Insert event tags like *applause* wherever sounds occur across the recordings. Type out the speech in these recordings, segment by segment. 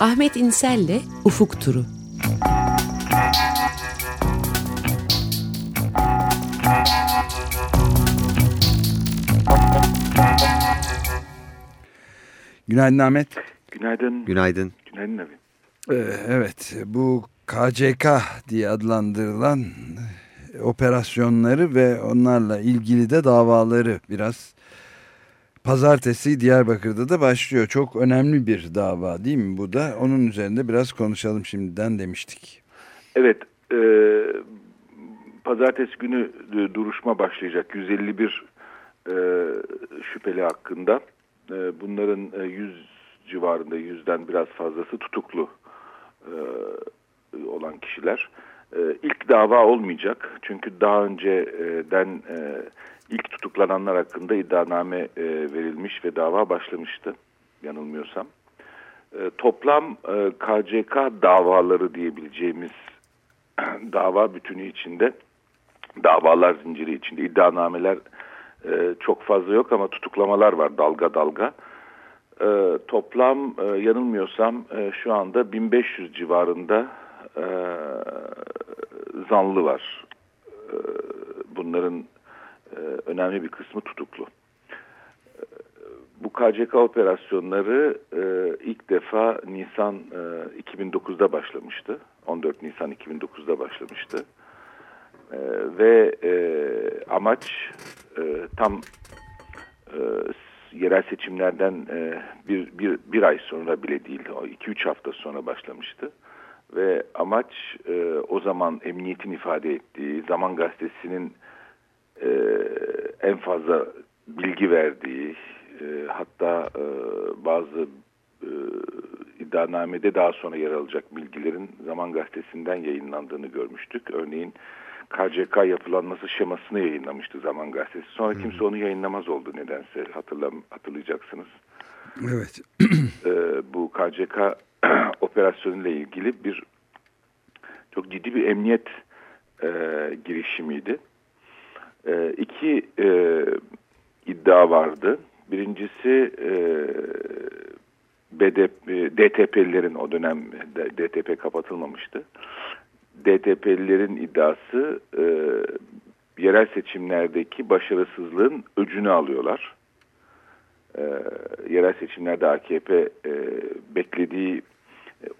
Ahmet İnsel'le Ufuk Turu. Günaydın Ahmet. Günaydın. Günaydın. Günaydın abi. Ee, evet bu KCK diye adlandırılan operasyonları ve onlarla ilgili de davaları biraz pazartesi Diyarbakır'da da başlıyor. Çok önemli bir dava değil mi bu da? Onun üzerinde biraz konuşalım şimdiden demiştik. Evet. E, pazartesi günü duruşma başlayacak. 151 e, şüpheli hakkında. E, bunların 100 civarında, yüzden biraz fazlası tutuklu e, olan kişiler. E, ilk dava olmayacak. Çünkü daha önceden e, ilk tutuklananlar hakkında iddianame e, verilmiş ve dava başlamıştı yanılmıyorsam. E, toplam e, KCK davaları diyebileceğimiz *clears throat* dava bütünü içinde davalar zinciri içinde iddianameler e, çok fazla yok ama tutuklamalar var dalga dalga. E, toplam e, yanılmıyorsam e, şu anda 1500 civarında e, zanlı var. E, bunların e, önemli bir kısmı tutuklu. E, bu KCK operasyonları e, ilk defa Nisan e, 2009'da başlamıştı. 14 Nisan 2009'da başlamıştı. E, ve e, amaç e, tam e, yerel seçimlerden e, bir, bir, bir ay sonra bile değil, 2-3 hafta sonra başlamıştı. Ve amaç e, o zaman emniyetin ifade ettiği, Zaman Gazetesi'nin e, en fazla bilgi verdiği, e, hatta e, bazı e, iddianamede daha sonra yer alacak bilgilerin Zaman Gazetesi'nden yayınlandığını görmüştük. Örneğin KCK yapılanması şemasını yayınlamıştı Zaman Gazetesi. Sonra hmm. kimse onu yayınlamaz oldu nedense hatırlam hatırlayacaksınız. Evet. ee, bu KCK *clears throat* operasyonuyla ilgili bir çok ciddi bir emniyet e, girişimiydi. E, iki e, iddia vardı. Birincisi e, BDP, DTP'lilerin o dönem DTP kapatılmamıştı. DTP'lilerin iddiası e, yerel seçimlerdeki başarısızlığın öcünü alıyorlar. E, yerel seçimlerde AKP e, beklediği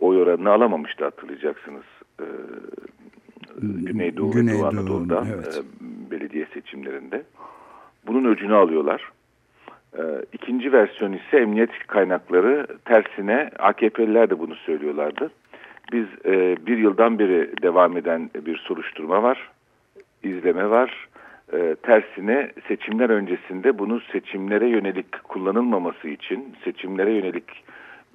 oy oranını alamamıştı hatırlayacaksınız. E, Güneydoğu, Güneydoğu Doğu Anadolu'da evet. e, belediye seçimlerinde. Bunun öcünü alıyorlar. E, ikinci versiyon ise emniyet kaynakları tersine AKP'liler de bunu söylüyorlardı biz e, bir yıldan beri devam eden bir soruşturma var, izleme var. E, tersine seçimler öncesinde bunu seçimlere yönelik kullanılmaması için seçimlere yönelik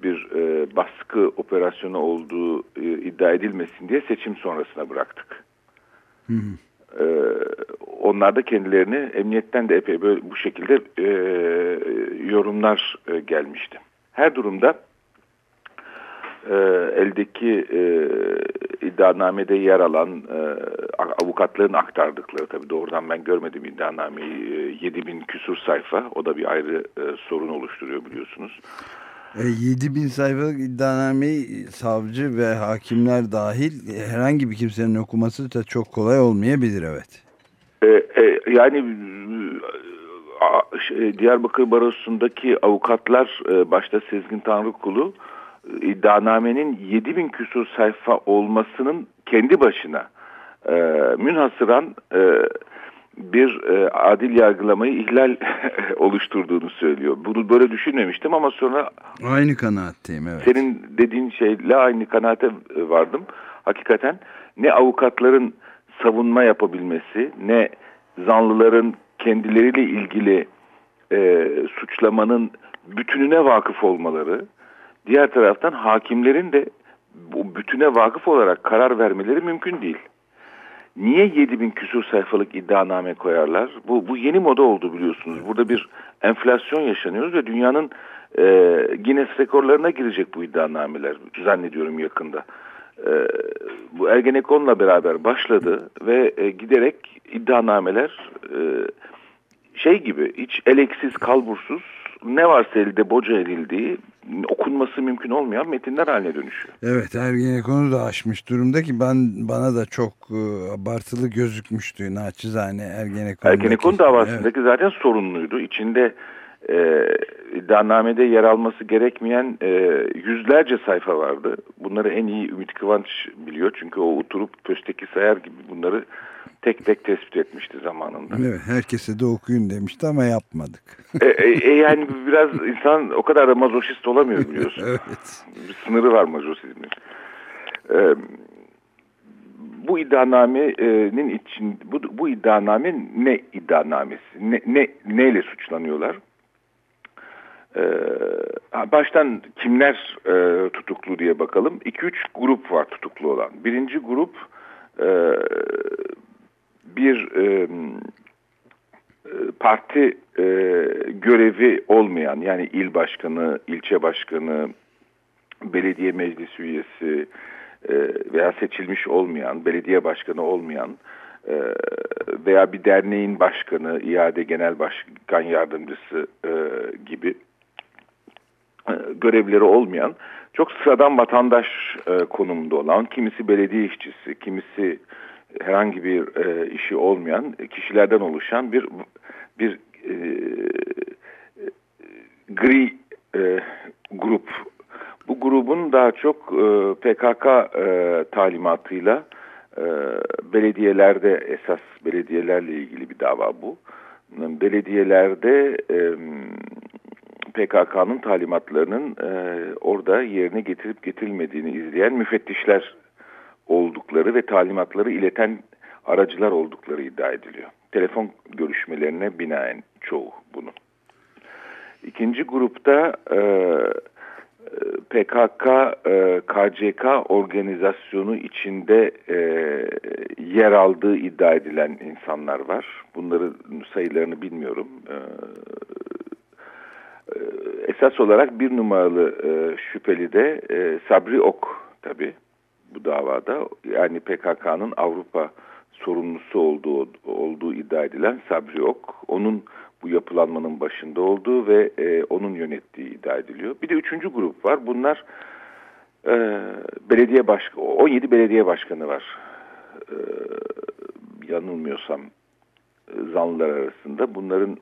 bir e, baskı operasyonu olduğu e, iddia edilmesin diye seçim sonrasına bıraktık. Hı hı. E, onlar da kendilerini emniyetten de epey böyle bu şekilde e, yorumlar e, gelmişti. Her durumda e, eldeki e, iddianamede yer alan e, avukatların aktardıkları tabii doğrudan ben görmedim iddianameyi e, 7000 küsur sayfa o da bir ayrı e, sorun oluşturuyor biliyorsunuz. E, 7000 sayfalık iddianameyi savcı ve hakimler dahil herhangi bir kimsenin okuması da çok kolay olmayabilir evet. E, e, yani şey, Diyarbakır Barosu'ndaki avukatlar e, başta Sezgin Tanrıkulu iddianamenin 7000 küsur sayfa olmasının kendi başına e, münhasıran e, bir e, adil yargılamayı ihlal *laughs* oluşturduğunu söylüyor. Bunu böyle düşünmemiştim ama sonra aynı kanaatteyim evet. Senin dediğin şeyle aynı kanaate vardım. Hakikaten ne avukatların savunma yapabilmesi ne zanlıların kendileriyle ilgili e, suçlamanın bütününe vakıf olmaları Diğer taraftan hakimlerin de bu bütüne vakıf olarak karar vermeleri mümkün değil. Niye 7000 küsur sayfalık iddianame koyarlar? Bu, bu yeni moda oldu biliyorsunuz. Burada bir enflasyon yaşanıyoruz ve dünyanın e, Guinness rekorlarına girecek bu iddianameler zannediyorum yakında. E, bu Ergenekon'la beraber başladı ve e, giderek iddianameler e, şey gibi hiç eleksiz kalbursuz ne varsa elde boca edildiği okunması mümkün olmayan metinler haline dönüşüyor. Evet Ergenekon'u da aşmış durumda ki ben bana da çok e, abartılı gözükmüştü naçizane Ergenekon. Ergenekon davasındaki evet. zaten sorunluydu. İçinde e, iddianamede yer alması gerekmeyen e, yüzlerce sayfa vardı. Bunları en iyi Ümit Kıvanç biliyor. Çünkü o oturup pösteki sayar gibi bunları tek tek tespit etmişti zamanında. Evet, herkese de okuyun demişti ama yapmadık. e, e, e, yani biraz insan o kadar da mazoşist olamıyor biliyorsun. *laughs* evet. Bir sınırı var mazoşizmin. E, bu iddianamenin için bu, bu iddianame ne iddianamesi? Ne, ne neyle suçlanıyorlar? Ee, baştan kimler e, tutuklu diye bakalım. 2-3 grup var tutuklu olan. Birinci grup e, bir e, parti e, görevi olmayan yani il başkanı, ilçe başkanı, belediye meclis üyesi e, veya seçilmiş olmayan, belediye başkanı olmayan e, veya bir derneğin başkanı, iade genel başkan yardımcısı e, gibi e, görevleri olmayan çok sıradan vatandaş e, konumunda olan kimisi belediye işçisi, kimisi herhangi bir e, işi olmayan kişilerden oluşan bir bir e, gri e, grup. Bu grubun daha çok e, PKK e, talimatıyla e, belediyelerde esas belediyelerle ilgili bir dava bu. Belediyelerde e, PKK'nın talimatlarının e, orada yerine getirip getirilmediğini izleyen müfettişler oldukları ve talimatları ileten aracılar oldukları iddia ediliyor. Telefon görüşmelerine binaen çoğu bunu. İkinci grupta e, PKK, e, KCK organizasyonu içinde e, yer aldığı iddia edilen insanlar var. Bunların sayılarını bilmiyorum. E, e, esas olarak bir numaralı e, şüpheli de e, Sabri Ok tabi bu davada. Yani PKK'nın Avrupa sorumlusu olduğu, olduğu iddia edilen Sabri Ok. Onun bu yapılanmanın başında olduğu ve e, onun yönettiği iddia ediliyor. Bir de üçüncü grup var. Bunlar e, belediye baş 17 belediye başkanı var. E, yanılmıyorsam zanlılar arasında. Bunların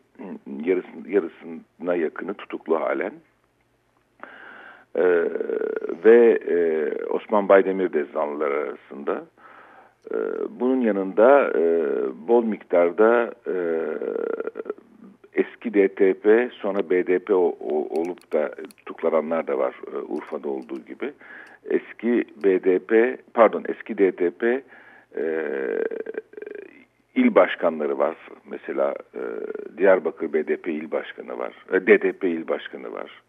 yarısın, yarısına yakını tutuklu halen. Ee, ve e, Osman Baydemir de zanlılar arasında. Ee, bunun yanında e, bol miktarda e, eski DTP sonra BDP o, o, olup da tutuklananlar da var e, Urfa'da olduğu gibi. Eski BDP pardon eski DTP e, il başkanları var. Mesela e, Diyarbakır BDP il başkanı var. E, DDP il başkanı var.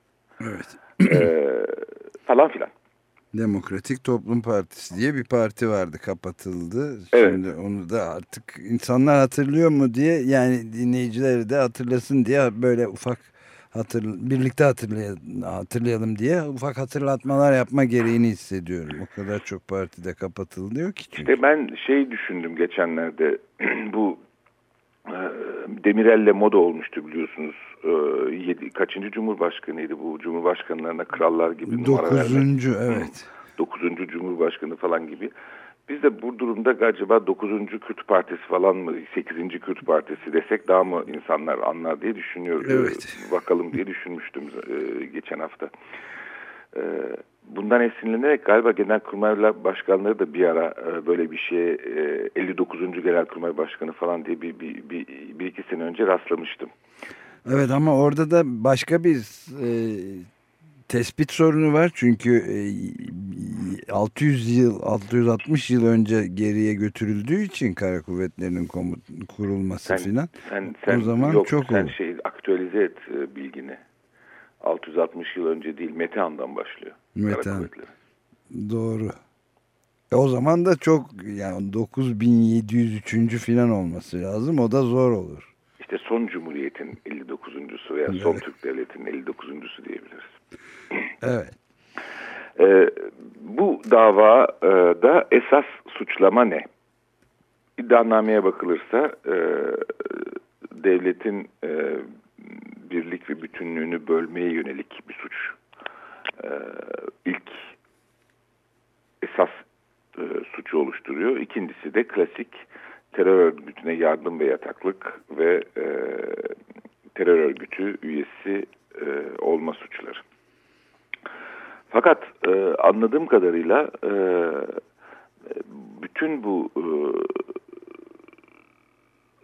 Evet. E, falan filan. Demokratik Toplum Partisi diye bir parti vardı kapatıldı. Şimdi evet. onu da artık insanlar hatırlıyor mu diye yani dinleyicileri de hatırlasın diye böyle ufak hatır, birlikte hatırlayalım, hatırlayalım diye ufak hatırlatmalar yapma gereğini hissediyorum. O kadar çok partide kapatılıyor ki. Çünkü. İşte ben şey düşündüm geçenlerde *clears throat* bu Demirel'le moda olmuştu biliyorsunuz. E, yedi, kaçıncı cumhurbaşkanıydı bu cumhurbaşkanlarına krallar gibi Dokuzuncu evet. Dokuzuncu cumhurbaşkanı falan gibi. Biz de bu durumda acaba 9. Kürt Partisi falan mı 8. Kürt Partisi desek daha mı insanlar anlar diye düşünüyorum. Evet. Bakalım diye düşünmüştüm e, geçen hafta. E, bundan esinlenerek galiba Genelkurmay Başkanları da bir ara e, böyle bir şeye 59. Genelkurmay Başkanı falan diye bir, bir, bir, bir iki sene önce rastlamıştım. Evet ama orada da başka bir tespit sorunu var çünkü 600 e, yıl 660 yıl önce geriye götürüldüğü için kara kuvvetlerinin komut, kurulması filan sen, sen, o zaman yok, çok sen şey aktüelize et e, bilgini 660 yıl önce değil Metehan'dan başlıyor Metehan doğru e o zaman da çok yani 9703. filan olması lazım o da zor olur. İşte son cumhuriyetin 59.sü veya evet. son Türk devletinin 59.sü diyebiliriz. Evet. E, bu davada esas suçlama ne? İddianameye bakılırsa e, devletin e, birlik ve bütünlüğünü bölmeye yönelik bir suç. E, ilk esas e, suçu oluşturuyor. İkincisi de klasik terör örgütüne yardım ve yataklık ve e, terör örgütü üyesi e, olma suçları. Fakat e, anladığım kadarıyla e, bütün bu e,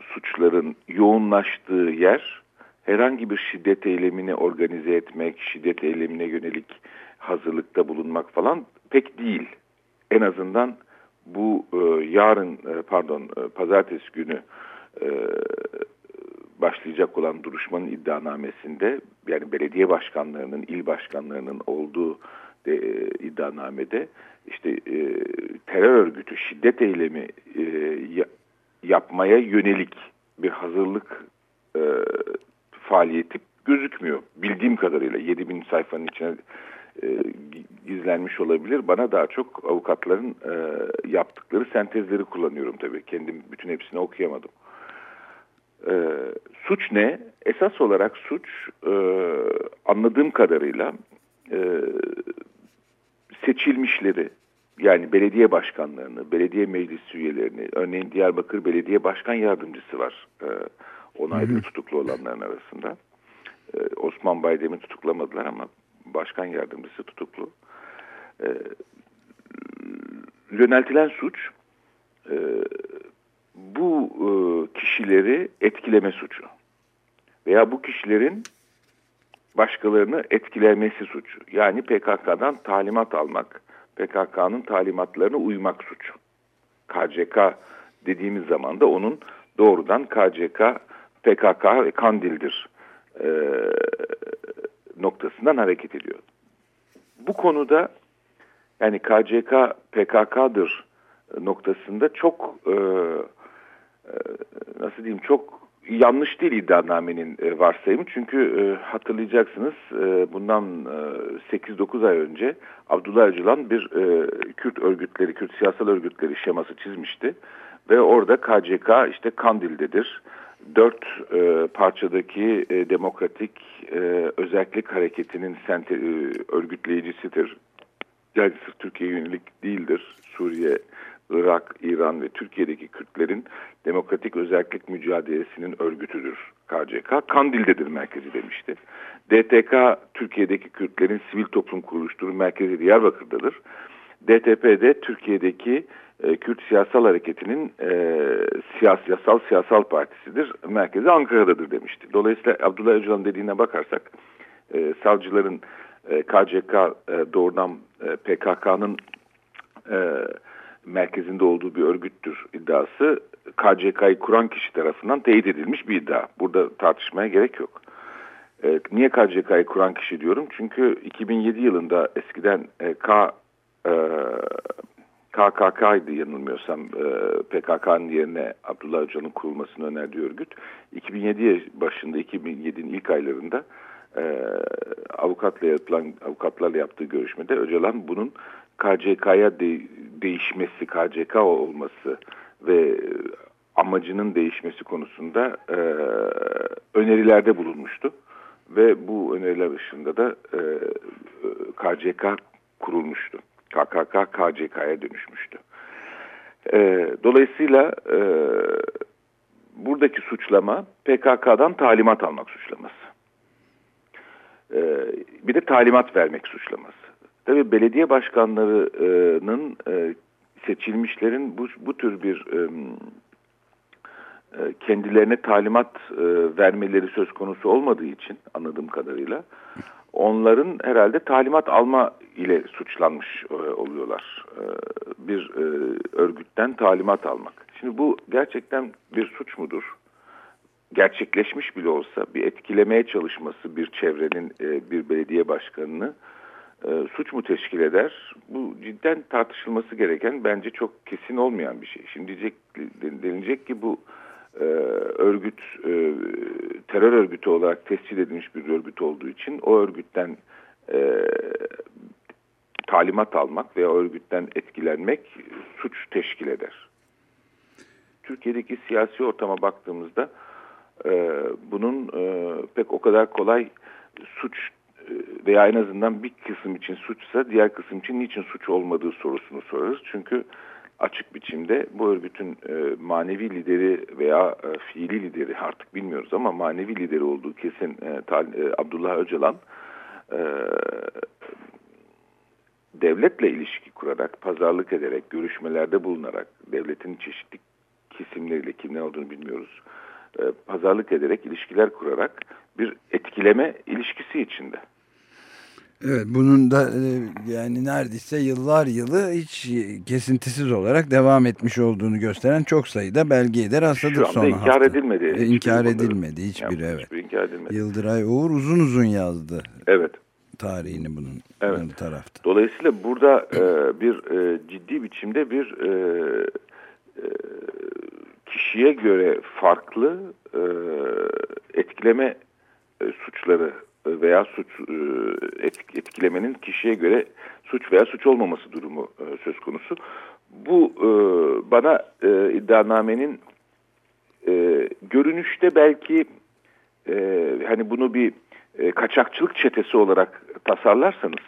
suçların yoğunlaştığı yer herhangi bir şiddet eylemini organize etmek, şiddet eylemine yönelik hazırlıkta bulunmak falan pek değil. En azından bu e, yarın e, pardon e, pazartesi günü e, başlayacak olan duruşmanın iddianamesinde yani belediye başkanlarının, il başkanlarının olduğu de, e, iddianamede işte e, terör örgütü şiddet eylemi e, ya, yapmaya yönelik bir hazırlık faaliyeti gözükmüyor. Bildiğim kadarıyla 7000 sayfanın içine e, gizlenmiş olabilir. Bana daha çok avukatların e, yaptıkları sentezleri kullanıyorum tabii. Kendim bütün hepsini okuyamadım. E, suç ne? Esas olarak suç e, anladığım kadarıyla e, seçilmişleri yani belediye başkanlarını, belediye meclis üyelerini, örneğin Diyarbakır Belediye Başkan Yardımcısı var e, onaylı tutuklu olanların arasında. E, Osman Baydem'i tutuklamadılar ama başkan yardımcısı tutuklu. E, yöneltilen suç e, bu e, kişileri etkileme suçu veya bu kişilerin başkalarını etkilemesi suçu. Yani PKK'dan talimat almak, PKK'nın talimatlarına uymak suçu. KCK dediğimiz zaman da onun doğrudan KCK, PKK ve Kandil'dir e, noktasından hareket ediyor. Bu konuda yani KCK PKK'dır noktasında çok e, e, nasıl diyeyim çok yanlış değil iddianamenin e, varsayımı. Çünkü e, hatırlayacaksınız e, bundan e, 8-9 ay önce Abdullah Öcalan bir e, Kürt örgütleri, Kürt siyasal örgütleri şeması çizmişti. Ve orada KCK işte Kandil'dedir dört e, parçadaki e, demokratik e, özellik hareketinin sente, e, örgütleyicisidir. Yani sırf Türkiye yönelik değildir. Suriye, Irak, İran ve Türkiye'deki Kürtlerin demokratik özellik mücadelesinin örgütüdür KCK. Kandil'dedir merkezi demişti. DTK Türkiye'deki Kürtlerin sivil toplum kuruluştuğu merkezi Diyarbakır'dadır. DTP'de Türkiye'deki e, Kürt Siyasal Hareketi'nin e, siyas, yasal siyasal partisidir. Merkezi Ankara'dadır demişti. Dolayısıyla Abdullah Öcalan dediğine bakarsak e, savcıların e, KCK e, doğrudan e, PKK'nın e, merkezinde olduğu bir örgüttür iddiası KCK'yı kuran kişi tarafından teyit edilmiş bir iddia. Burada tartışmaya gerek yok. E, niye KCK'yı kuran kişi diyorum? Çünkü 2007 yılında eskiden e, K e, KKK'ydı yanılmıyorsam e, PKK'nın yerine Abdullah Öcalan'ın kurulmasını önerdiği örgüt 2007 başında 2007'nin ilk aylarında e, avukatla yapılan avukatlarla yaptığı görüşmede Öcalan bunun KCK'ya de, değişmesi, KCK olması ve amacının değişmesi konusunda e, önerilerde bulunmuştu. Ve bu öneriler ışığında da e, KCK kurulmuştu. KKK KCK'ya dönüşmüştü. E, dolayısıyla e, buradaki suçlama PKK'dan talimat almak suçlaması. E, bir de talimat vermek suçlaması. Tabi belediye başkanlarının e, seçilmişlerin bu, bu tür bir e, e, kendilerine talimat e, vermeleri söz konusu olmadığı için anladığım kadarıyla onların herhalde talimat alma ile suçlanmış e, oluyorlar. E, bir e, örgütten talimat almak. Şimdi bu gerçekten bir suç mudur? Gerçekleşmiş bile olsa bir etkilemeye çalışması bir çevrenin e, bir belediye başkanını e, suç mu teşkil eder? Bu cidden tartışılması gereken bence çok kesin olmayan bir şey. Şimdi diyecek, denilecek ki bu e, örgüt e, terör örgütü olarak tescil edilmiş bir örgüt olduğu için o örgütten e, talimat almak veya örgütten etkilenmek suç teşkil eder. Türkiye'deki siyasi ortama baktığımızda e, bunun e, pek o kadar kolay suç e, veya en azından bir kısım için suçsa diğer kısım için niçin suç olmadığı sorusunu sorarız. Çünkü açık biçimde bu örgütün e, manevi lideri veya e, fiili lideri artık bilmiyoruz ama manevi lideri olduğu kesin e, Tal, e, Abdullah Öcalan e, devletle ilişki kurarak, pazarlık ederek, görüşmelerde bulunarak, devletin çeşitli kesimleriyle kimler olduğunu bilmiyoruz, e, pazarlık ederek, ilişkiler kurarak bir etkileme ilişkisi içinde. Evet bunun da e, yani neredeyse yıllar yılı hiç kesintisiz olarak devam etmiş olduğunu gösteren çok sayıda belgeyi de rastladık Şu anda sonra inkar hafta. edilmedi. E, inkar edilmedi hiçbir yani, evet. Hiçbir inkar edilmedi. Yıldıray Uğur uzun uzun yazdı. Evet. Tarihini bunun, evet. bunun tarafta. Dolayısıyla burada e, bir e, ciddi biçimde bir e, e, kişiye göre farklı e, etkileme e, suçları veya suç e, etkilemenin kişiye göre suç veya suç olmaması durumu e, söz konusu. Bu e, bana iddianamenin görünüşte belki hani bunu bir kaçakçılık çetesi olarak tasarlarsanız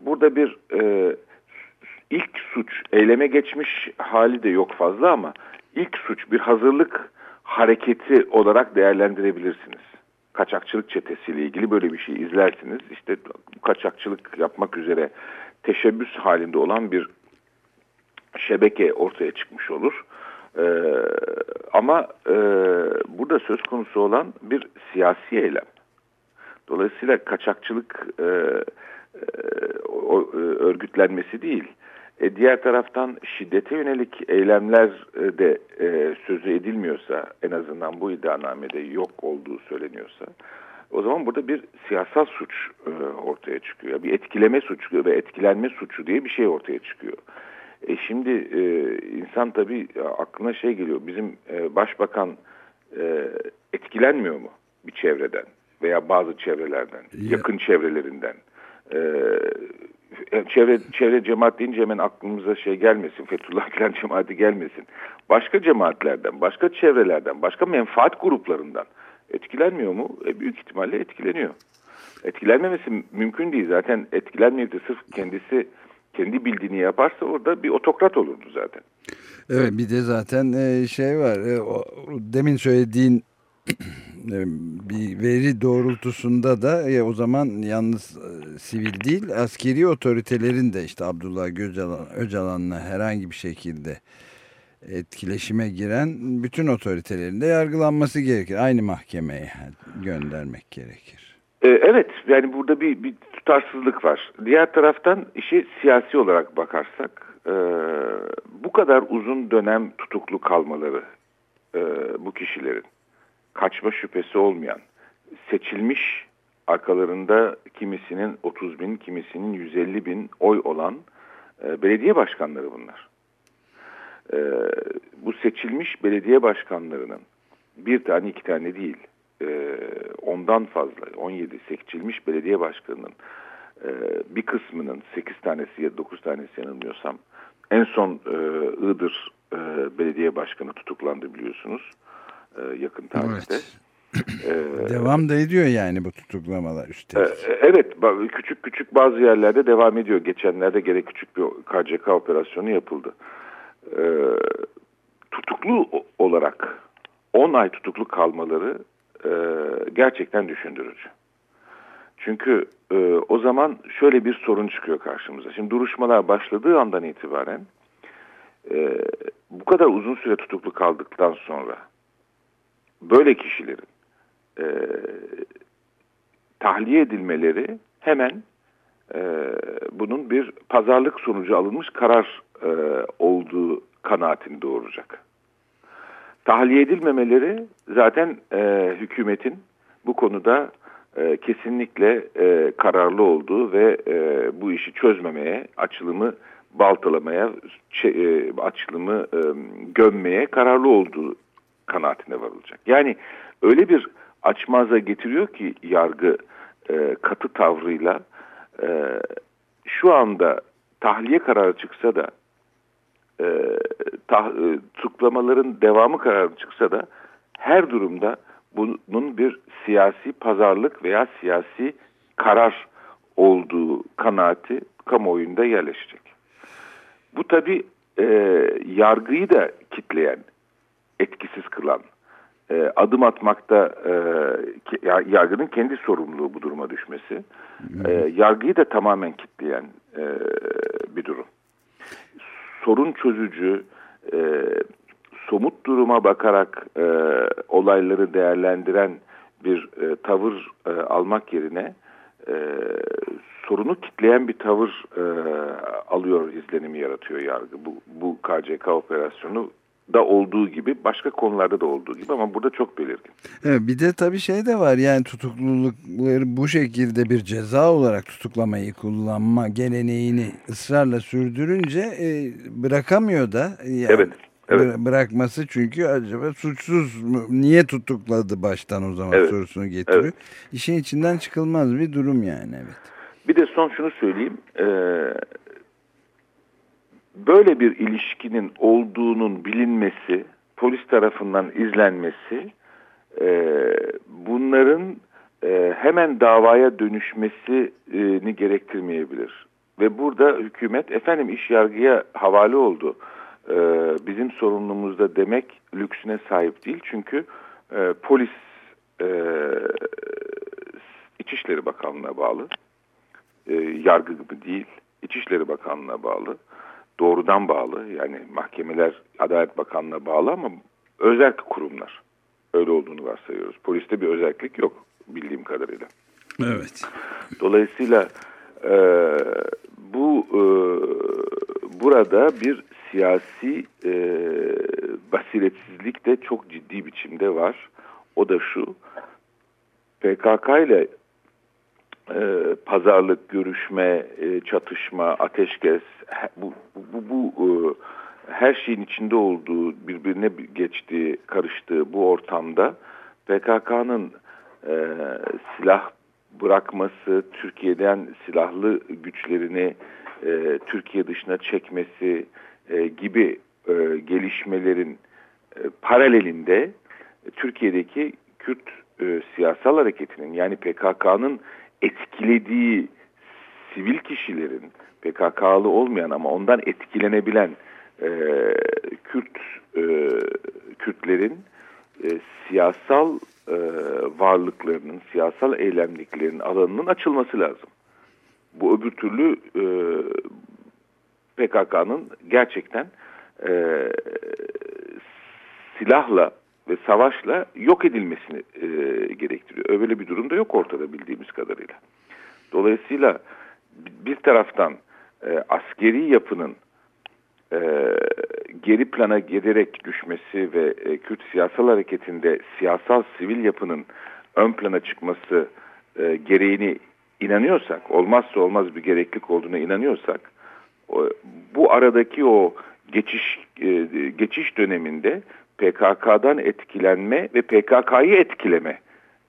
burada bir ilk suç eyleme geçmiş hali de yok fazla ama ilk suç bir hazırlık hareketi olarak değerlendirebilirsiniz kaçakçılık çetesiyle ilgili böyle bir şey izlersiniz. İşte kaçakçılık yapmak üzere teşebbüs halinde olan bir şebeke ortaya çıkmış olur. Ee, ama e, burada söz konusu olan bir siyasi eylem. Dolayısıyla kaçakçılık e, e, e, örgütlenmesi değil. Diğer taraftan şiddete yönelik eylemler e, de e, sözü edilmiyorsa en azından bu iddianamede yok olduğu söyleniyorsa o zaman burada bir siyasal suç e, ortaya çıkıyor. Bir etkileme suçu ve etkilenme suçu diye bir şey ortaya çıkıyor. E şimdi e, insan tabii aklına şey geliyor. Bizim e, başbakan e, etkilenmiyor mu bir çevreden veya bazı çevrelerden, ya. yakın çevrelerinden? E, çevre, çevre cemaat deyince hemen aklımıza şey gelmesin, Fethullah Gülen cemaati gelmesin. Başka cemaatlerden, başka çevrelerden, başka menfaat gruplarından etkilenmiyor mu? E, büyük ihtimalle etkileniyor. Etkilenmemesi mümkün değil. Zaten etkilenmeyip de sırf kendisi kendi bildiğini yaparsa orada bir otokrat olurdu zaten. Evet bir de zaten e, şey var. E, demin söylediğin *clears throat* bir veri doğrultusunda da e, o zaman yalnız e, sivil değil askeri otoritelerin de işte Abdullah Öcalan, Öcalan'la herhangi bir şekilde etkileşime giren bütün otoritelerin de yargılanması gerekir. Aynı mahkemeye göndermek gerekir. E, evet yani burada bir, bir tutarsızlık var. Diğer taraftan işi siyasi olarak bakarsak e, bu kadar uzun dönem tutuklu kalmaları bu kişilerin kaçma şüphesi olmayan, seçilmiş arkalarında kimisinin 30 bin, kimisinin 150 bin oy olan e, belediye başkanları bunlar. E, bu seçilmiş belediye başkanlarının bir tane iki tane değil, e, ondan fazla, 17 seçilmiş belediye başkanının e, bir kısmının 8 tanesi ya 9 tanesi yanılmıyorsam en son e, Iğdır e, belediye başkanı tutuklandı biliyorsunuz. E, yakın tarihte. Evet. Ee, devam da ediyor yani bu tutuklamalar üstelik. E, evet küçük küçük bazı yerlerde devam ediyor. Geçenlerde gerek küçük bir KCK operasyonu yapıldı. Ee, tutuklu olarak 10 ay tutuklu kalmaları e, gerçekten düşündürücü. Çünkü e, o zaman şöyle bir sorun çıkıyor karşımıza. Şimdi duruşmalar başladığı andan itibaren e, bu kadar uzun süre tutuklu kaldıktan sonra böyle kişilerin e, tahliye edilmeleri hemen e, bunun bir pazarlık sonucu alınmış karar e, olduğu kanaatini doğuracak. Tahliye edilmemeleri zaten e, hükümetin bu konuda e, kesinlikle e, kararlı olduğu ve e, bu işi çözmemeye, açılımı baltalamaya, e, açılımı e, gömmeye kararlı olduğu kanaatine varılacak. Yani öyle bir açmaza getiriyor ki yargı e, katı tavrıyla e, şu anda tahliye kararı çıksa da e, tah, e, tutuklamaların devamı kararı çıksa da her durumda bunun bir siyasi pazarlık veya siyasi karar olduğu kanaati kamuoyunda yerleşecek. Bu tabi e, yargıyı da kitleyen, etkisiz kılan, e, adım atmakta e, yargının kendi sorumluluğu bu duruma düşmesi, e, yargıyı da tamamen kitleyen e, bir durum. Sorun çözücü, e, somut duruma bakarak e, olayları değerlendiren bir e, tavır e, almak yerine e, sorunu kitleyen bir tavır e, alıyor izlenimi yaratıyor yargı. Bu, bu KCK operasyonu da olduğu gibi başka konularda da olduğu gibi ama burada çok belirgin. Evet, bir de tabii şey de var yani tutuklulukları bu şekilde bir ceza olarak tutuklamayı kullanma geleneğini ısrarla sürdürünce e, bırakamıyor da. Yani, evet. Evet. Bırakması çünkü acaba suçsuz mu? Niye tutukladı baştan o zaman evet. sorusunu getiriyor. Evet. İşin içinden çıkılmaz bir durum yani. Evet. Bir de son şunu söyleyeyim. Ee, böyle bir ilişkinin olduğunun bilinmesi, polis tarafından izlenmesi, e, bunların e, hemen davaya dönüşmesini gerektirmeyebilir. Ve burada hükümet, efendim iş yargıya havale oldu, e, bizim sorumluluğumuzda demek lüksüne sahip değil. Çünkü e, polis e, İçişleri Bakanlığı'na bağlı, e, yargı gibi değil, İçişleri Bakanlığı'na bağlı doğrudan bağlı. Yani mahkemeler Adalet Bakanlığı'na bağlı ama özel kurumlar. Öyle olduğunu varsayıyoruz. Poliste bir özellik yok bildiğim kadarıyla. Evet. Dolayısıyla e, bu e, burada bir siyasi e, basiretsizlik de çok ciddi biçimde var. O da şu, PKK ile e, pazarlık, görüşme, e, çatışma, ateşkes bu, bu, bu, bu e, her şeyin içinde olduğu, birbirine geçtiği, karıştığı bu ortamda PKK'nın e, silah bırakması, Türkiye'den silahlı güçlerini e, Türkiye dışına çekmesi e, gibi e, gelişmelerin e, paralelinde Türkiye'deki Kürt e, siyasal hareketinin yani PKK'nın etkilediği sivil kişilerin PKK'lı olmayan ama ondan etkilenebilen e, Kürt e, Kürtlerin e, siyasal e, varlıklarının, siyasal eylemliklerinin alanının açılması lazım. Bu öbür türlü e, PKK'nın gerçekten e, silahla ve savaşla yok edilmesini e, gerektiriyor. Öyle bir durumda yok ortada bildiğimiz kadarıyla. Dolayısıyla bir taraftan e, askeri yapının e, geri plana gelerek düşmesi ve e, Kürt siyasal hareketinde siyasal sivil yapının ön plana çıkması e, gereğini inanıyorsak, olmazsa olmaz bir gereklilik olduğuna inanıyorsak, o, bu aradaki o geçiş e, geçiş döneminde PKK'dan etkilenme ve PKK'yı etkileme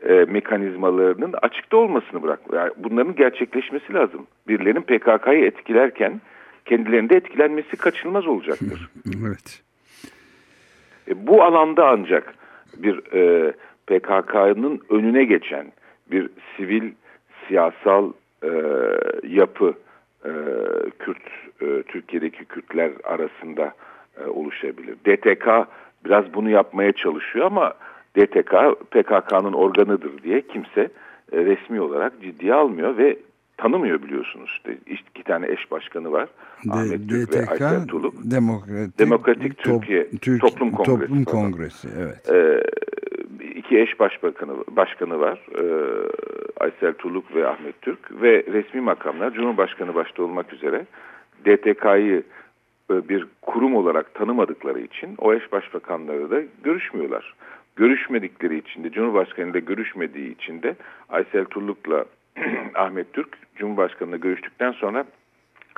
e, mekanizmalarının açıkta olmasını bırak. Yani bunların gerçekleşmesi lazım. Birilerinin PKK'yı etkilerken kendilerinde etkilenmesi kaçınılmaz olacaktır. *laughs* evet. E, bu alanda ancak bir e, PKK'nın önüne geçen bir sivil siyasal e, yapı e, Kürt e, Türkiye'deki Kürtler arasında e, oluşabilir. DTK biraz bunu yapmaya çalışıyor ama DTK PKK'nın organıdır diye kimse e, resmi olarak ciddiye almıyor ve tanımıyor biliyorsunuz. İki tane eş başkanı var. De, Ahmet Türk DTK, ve Aysel Tuluk. Demokratik, Demokratik top, Türkiye Türk, Toplum Kongresi. Toplum Kongresi evet. Ee, iki eş başbakanı başkanı var. Ee, Aysel Tuluk ve Ahmet Türk ve resmi makamlar Cumhurbaşkanı başta olmak üzere DTK'yı bir kurum olarak tanımadıkları için o eş başbakanları da görüşmüyorlar görüşmedikleri için de Cumhurbaşkanı ile görüşmediği için de Aysel Turluk'la *clears throat* Ahmet Türk Cumhurbaşkanı'na görüştükten sonra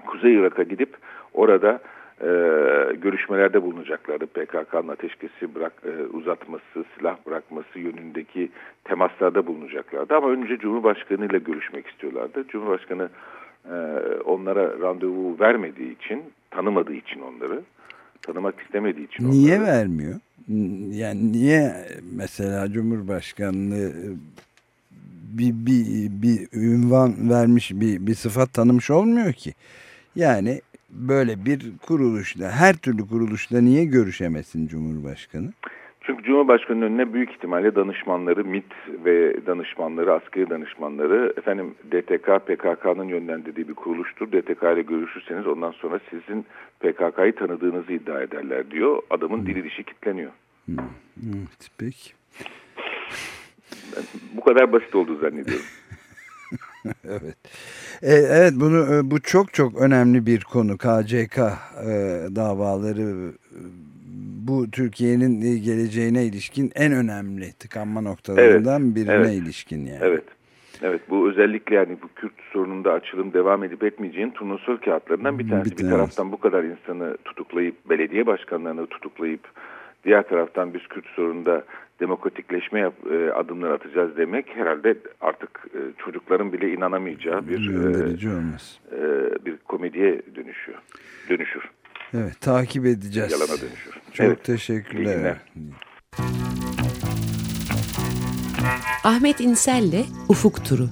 Kuzey Irak'a gidip orada e, görüşmelerde bulunacaklardı. PKK'nın ateşkesi bırak, e, uzatması, silah bırakması yönündeki temaslarda bulunacaklardı. Ama önce Cumhurbaşkanı ile görüşmek istiyorlardı. Cumhurbaşkanı e, onlara randevu vermediği için, tanımadığı için onları, tanımak istemediği için Niye onları, vermiyor? Yani niye mesela Cumhurbaşkanlığı bir, bir, bir ünvan vermiş bir, bir sıfat tanımış olmuyor ki. Yani böyle bir kuruluşla her türlü kuruluşla niye görüşemesin Cumhurbaşkanı? Çünkü Cumhurbaşkanı'nın önüne büyük ihtimalle danışmanları, MIT ve danışmanları, askeri danışmanları, efendim DTK, PKK'nın yönlendirdiği bir kuruluştur. DTK ile görüşürseniz ondan sonra sizin PKK'yı tanıdığınızı iddia ederler diyor. Adamın dili dişi kitleniyor. Hmm. Evet, peki. Ben bu kadar basit olduğu zannediyorum. *laughs* evet. E, evet bunu e, bu çok çok önemli bir konu KCK e, davaları bu Türkiye'nin geleceğine ilişkin en önemli tıkanma noktalarından evet, birine evet, ilişkin yani. Evet. Evet bu özellikle yani bu Kürt sorununda açılım devam edip etmeyeceğin turnusol kağıtlarından bir tanesi. Bir, bir taraftan bu kadar insanı tutuklayıp belediye başkanlarını tutuklayıp diğer taraftan biz Kürt sorununda demokratikleşme yap, e, adımlar atacağız demek herhalde artık e, çocukların bile inanamayacağı bir e. E, bir komediye dönüşüyor. Dönüşür. Evet takip edeceğiz. Yalana dönüşür. Çok evet. teşekkürler. Ahmet İnsel'le Ufuk Turu.